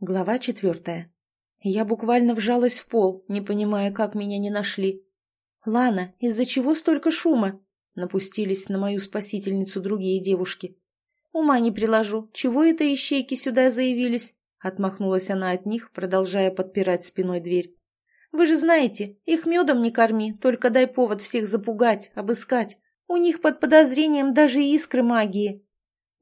Глава четвертая. Я буквально вжалась в пол, не понимая, как меня не нашли. «Лана, из-за чего столько шума?» Напустились на мою спасительницу другие девушки. «Ума не приложу. Чего это ищейки сюда заявились?» Отмахнулась она от них, продолжая подпирать спиной дверь. «Вы же знаете, их медом не корми, только дай повод всех запугать, обыскать. У них под подозрением даже искры магии.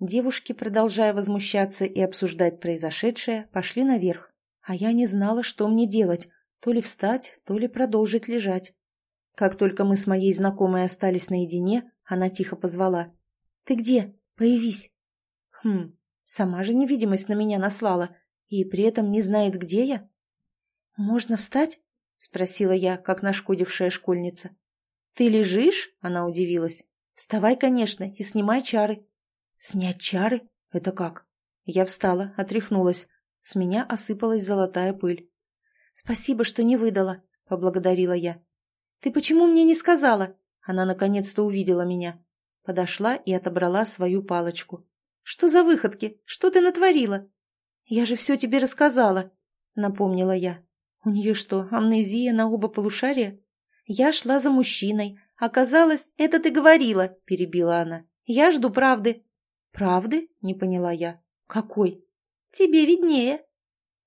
Девушки, продолжая возмущаться и обсуждать произошедшее, пошли наверх, а я не знала, что мне делать, то ли встать, то ли продолжить лежать. Как только мы с моей знакомой остались наедине, она тихо позвала. «Ты где? Появись!» «Хм, сама же невидимость на меня наслала, и при этом не знает, где я?» «Можно встать?» — спросила я, как нашкодившая школьница. «Ты лежишь?» — она удивилась. «Вставай, конечно, и снимай чары. «Снять чары? Это как?» Я встала, отряхнулась. С меня осыпалась золотая пыль. «Спасибо, что не выдала», — поблагодарила я. «Ты почему мне не сказала?» Она наконец-то увидела меня. Подошла и отобрала свою палочку. «Что за выходки? Что ты натворила?» «Я же все тебе рассказала», — напомнила я. «У нее что, амнезия на оба полушария?» «Я шла за мужчиной. Оказалось, это ты говорила», — перебила она. «Я жду правды». «Правды?» — не поняла я. «Какой?» «Тебе виднее».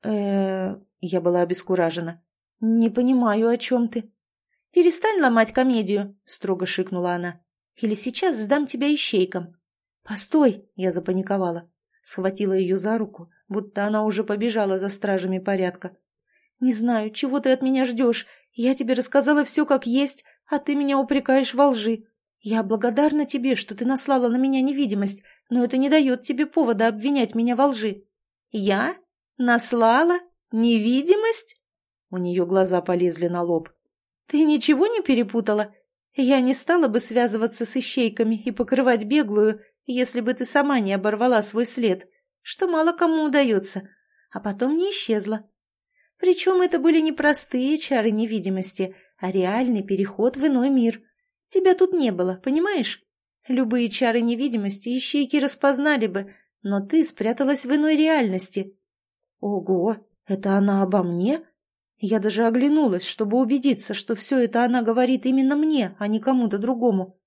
э Я была обескуражена. «Не понимаю, о чем ты». «Перестань ломать комедию», — строго шикнула она. «Или сейчас сдам тебя ищейкам». «Постой!» — я запаниковала. Схватила ее за руку, будто она уже побежала за стражами порядка. «Не знаю, чего ты от меня ждешь. Я тебе рассказала все как есть, а ты меня упрекаешь во лжи. Я благодарна тебе, что ты наслала на меня невидимость, но это не дает тебе повода обвинять меня во лжи. Я? Наслала? Невидимость? У нее глаза полезли на лоб. Ты ничего не перепутала? Я не стала бы связываться с ищейками и покрывать беглую, если бы ты сама не оборвала свой след, что мало кому удается, а потом не исчезла. Причем это были не простые чары невидимости, а реальный переход в иной мир. Тебя тут не было, понимаешь? Любые чары невидимости ищейки распознали бы, но ты спряталась в иной реальности. Ого, это она обо мне? Я даже оглянулась, чтобы убедиться, что все это она говорит именно мне, а не кому-то другому.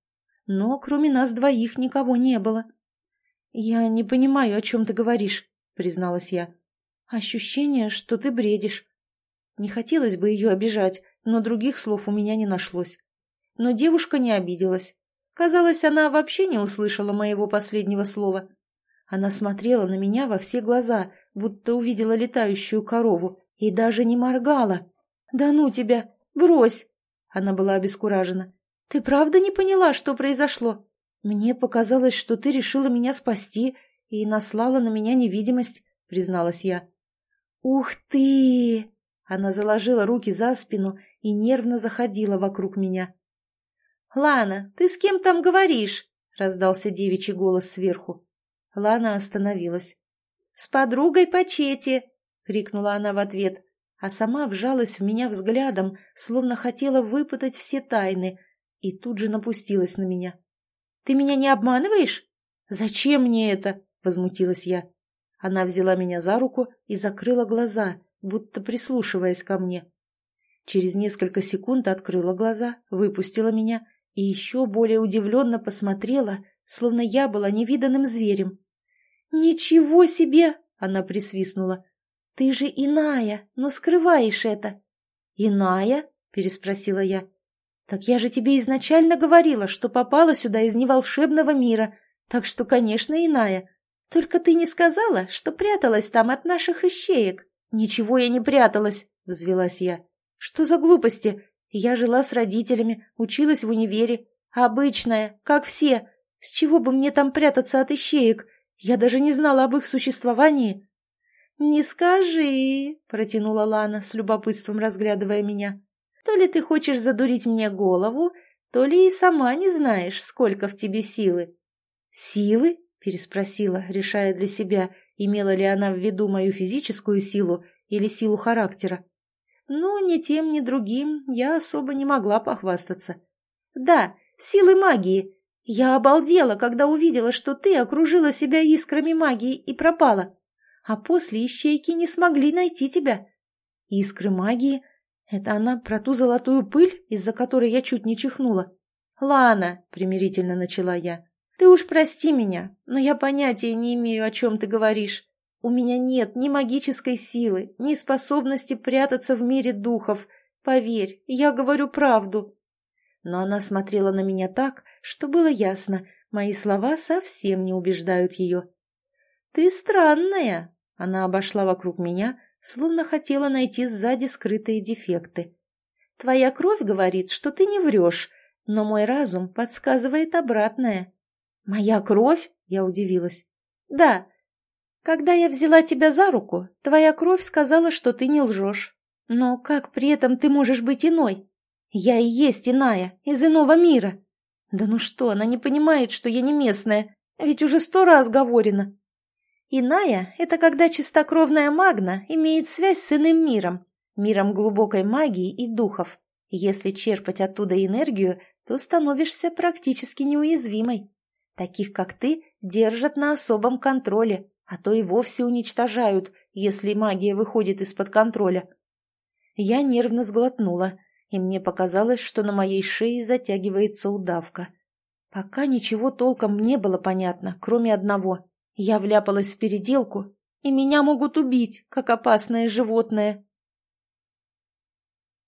Но кроме нас двоих никого не было. «Я не понимаю, о чем ты говоришь», — призналась я. «Ощущение, что ты бредишь». Не хотелось бы ее обижать, но других слов у меня не нашлось. Но девушка не обиделась. Казалось, она вообще не услышала моего последнего слова. Она смотрела на меня во все глаза, будто увидела летающую корову, и даже не моргала. «Да ну тебя! Брось!» Она была обескуражена. «Ты правда не поняла, что произошло? Мне показалось, что ты решила меня спасти и наслала на меня невидимость», — призналась я. «Ух ты!» Она заложила руки за спину и нервно заходила вокруг меня. «Лана, ты с кем там говоришь?» — раздался девичий голос сверху. Лана остановилась. «С подругой по чете!» — крикнула она в ответ, а сама вжалась в меня взглядом, словно хотела выпытать все тайны, и тут же напустилась на меня. «Ты меня не обманываешь?» «Зачем мне это?» — возмутилась я. Она взяла меня за руку и закрыла глаза, будто прислушиваясь ко мне. Через несколько секунд открыла глаза, выпустила меня и еще более удивленно посмотрела, словно я была невиданным зверем. «Ничего себе!» — она присвистнула. «Ты же иная, но скрываешь это». «Иная?» — переспросила я. «Так я же тебе изначально говорила, что попала сюда из неволшебного мира, так что, конечно, иная. Только ты не сказала, что пряталась там от наших ищеек». «Ничего я не пряталась», — взвелась я. «Что за глупости? Я жила с родителями, училась в универе. Обычная, как все. С чего бы мне там прятаться от ищеек? Я даже не знала об их существовании. «Не скажи», — протянула Лана, с любопытством разглядывая меня. «То ли ты хочешь задурить мне голову, то ли и сама не знаешь, сколько в тебе силы». «Силы?» — переспросила, решая для себя, имела ли она в виду мою физическую силу или силу характера. Но ни тем, ни другим я особо не могла похвастаться. Да, силы магии. Я обалдела, когда увидела, что ты окружила себя искрами магии и пропала. а после ищейки не смогли найти тебя. Искры магии — это она про ту золотую пыль, из-за которой я чуть не чихнула. «Лана», — примирительно начала я, — «ты уж прости меня, но я понятия не имею, о чем ты говоришь. У меня нет ни магической силы, ни способности прятаться в мире духов. Поверь, я говорю правду». Но она смотрела на меня так, что было ясно, мои слова совсем не убеждают ее. «Ты странная!» — она обошла вокруг меня, словно хотела найти сзади скрытые дефекты. «Твоя кровь говорит, что ты не врешь, но мой разум подсказывает обратное». «Моя кровь?» — я удивилась. «Да. Когда я взяла тебя за руку, твоя кровь сказала, что ты не лжешь. Но как при этом ты можешь быть иной? Я и есть иная, из иного мира. Да ну что, она не понимает, что я не местная, ведь уже сто раз говорено. Иная — это когда чистокровная магна имеет связь с иным миром, миром глубокой магии и духов. Если черпать оттуда энергию, то становишься практически неуязвимой. Таких, как ты, держат на особом контроле, а то и вовсе уничтожают, если магия выходит из-под контроля. Я нервно сглотнула и мне показалось, что на моей шее затягивается удавка. Пока ничего толком не было понятно, кроме одного. Я вляпалась в переделку, и меня могут убить, как опасное животное.